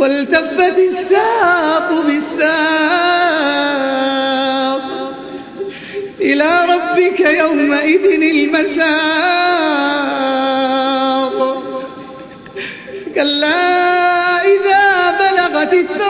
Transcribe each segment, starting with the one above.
والتفت الساق بالساق إلى ربك يومئذ المساق. كلا إذا بلغت التراقي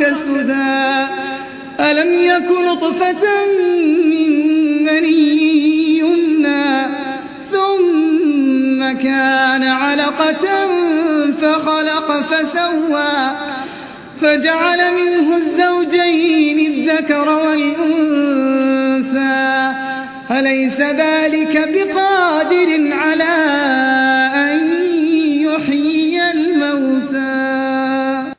يترك سدى ألم يكن نطفة من مني يمنى ثم كان علقة فخلق فسوى. فجعل منه الزوجين الذكر والأنثى. أليس ذلك بقادر على